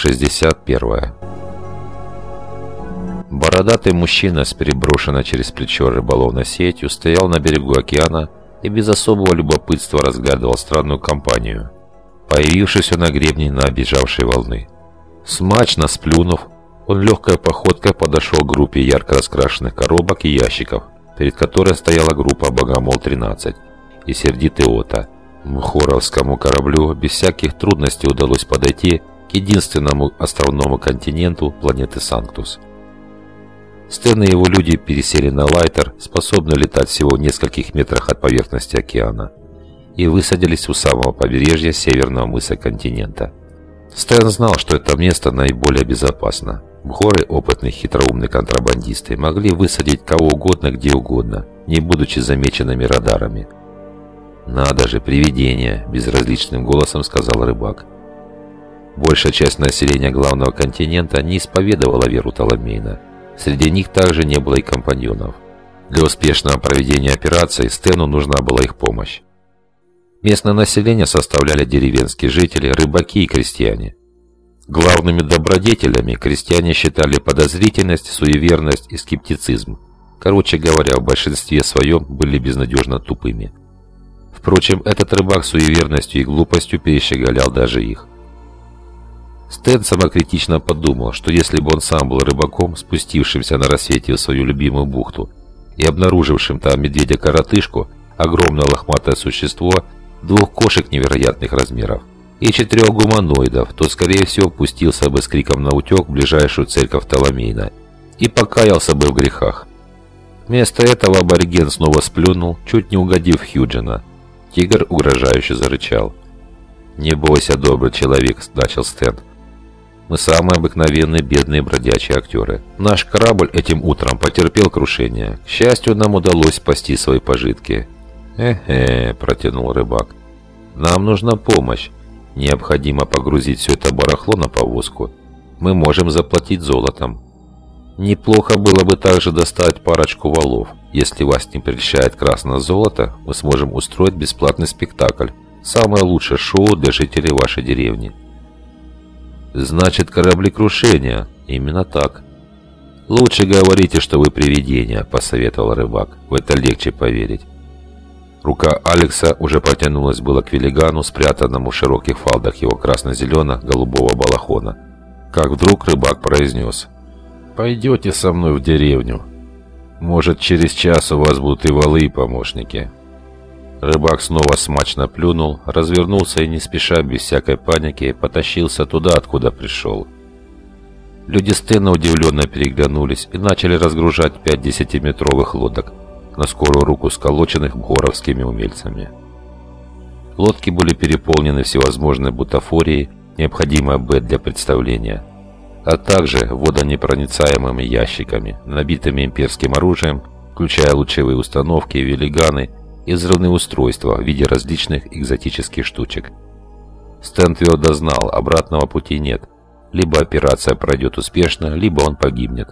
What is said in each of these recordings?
61. Бородатый мужчина с переброшенной через плечо рыболовной сетью стоял на берегу океана и без особого любопытства разглядывал странную компанию, появившуюся на гребне на обижавшей волны. Смачно сплюнув, он легкой походкой подошел к группе ярко раскрашенных коробок и ящиков, перед которой стояла группа «Богомол-13» и «Сердитый Ота». Мхоровскому кораблю без всяких трудностей удалось подойти к единственному островному континенту планеты Санктус. Стэн и его люди пересели на лайтер, способный летать всего в нескольких метрах от поверхности океана, и высадились у самого побережья северного мыса континента. Стэн знал, что это место наиболее безопасно. Горы, опытные хитроумные контрабандисты, могли высадить кого угодно где угодно, не будучи замеченными радарами. «Надо же, привидение!» – безразличным голосом сказал рыбак. Большая часть населения главного континента не исповедовала веру Таламейна. Среди них также не было и компаньонов. Для успешного проведения операции Стэну нужна была их помощь. Местное население составляли деревенские жители, рыбаки и крестьяне. Главными добродетелями крестьяне считали подозрительность, суеверность и скептицизм. Короче говоря, в большинстве своем были безнадежно тупыми. Впрочем, этот рыбак суеверностью и глупостью перещеголял даже их. Стэн самокритично подумал, что если бы он сам был рыбаком, спустившимся на рассвете в свою любимую бухту и обнаружившим там медведя-коротышку, огромное лохматое существо, двух кошек невероятных размеров и четырех гуманоидов, то, скорее всего, пустился бы с криком на утек в ближайшую церковь Таламейна и покаялся бы в грехах. Вместо этого абориген снова сплюнул, чуть не угодив Хьюджина. Тигр угрожающе зарычал. «Не бойся, добрый человек», – начал Стэн. Мы самые обыкновенные бедные бродячие актеры. Наш корабль этим утром потерпел крушение. К счастью, нам удалось спасти свои пожитки. «Э-э», – протянул рыбак. «Нам нужна помощь. Необходимо погрузить все это барахло на повозку. Мы можем заплатить золотом. Неплохо было бы также достать парочку валов. Если вас не прельщает красное золото, мы сможем устроить бесплатный спектакль. Самое лучшее шоу для жителей вашей деревни». «Значит, кораблекрушение. Именно так». «Лучше говорите, что вы привидение», — посоветовал рыбак. «В это легче поверить». Рука Алекса уже протянулась было к велигану, спрятанному в широких фалдах его красно-зелено-голубого балахона. Как вдруг рыбак произнес. «Пойдете со мной в деревню. Может, через час у вас будут и валы, и помощники». Рыбак снова смачно плюнул, развернулся и не спеша, без всякой паники, потащился туда, откуда пришел. Люди Стена удивленно переглянулись и начали разгружать пять десятиметровых лодок, на скорую руку сколоченных горовскими умельцами. Лодки были переполнены всевозможной бутафорией, необходимой Б для представления, а также водонепроницаемыми ящиками, набитыми имперским оружием, включая лучевые установки, велиганы и взрывные устройства в виде различных экзотических штучек. Стэн твердо знал, обратного пути нет. Либо операция пройдет успешно, либо он погибнет.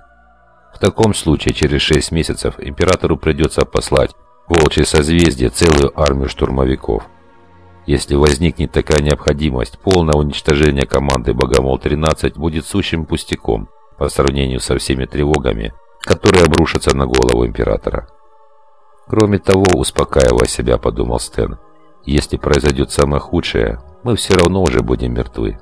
В таком случае через 6 месяцев императору придется послать Волчье созвездие целую армию штурмовиков. Если возникнет такая необходимость, полное уничтожение команды Богомол-13 будет сущим пустяком по сравнению со всеми тревогами, которые обрушатся на голову императора. Кроме того, успокаивая себя, подумал Стэн, если произойдет самое худшее, мы все равно уже будем мертвы.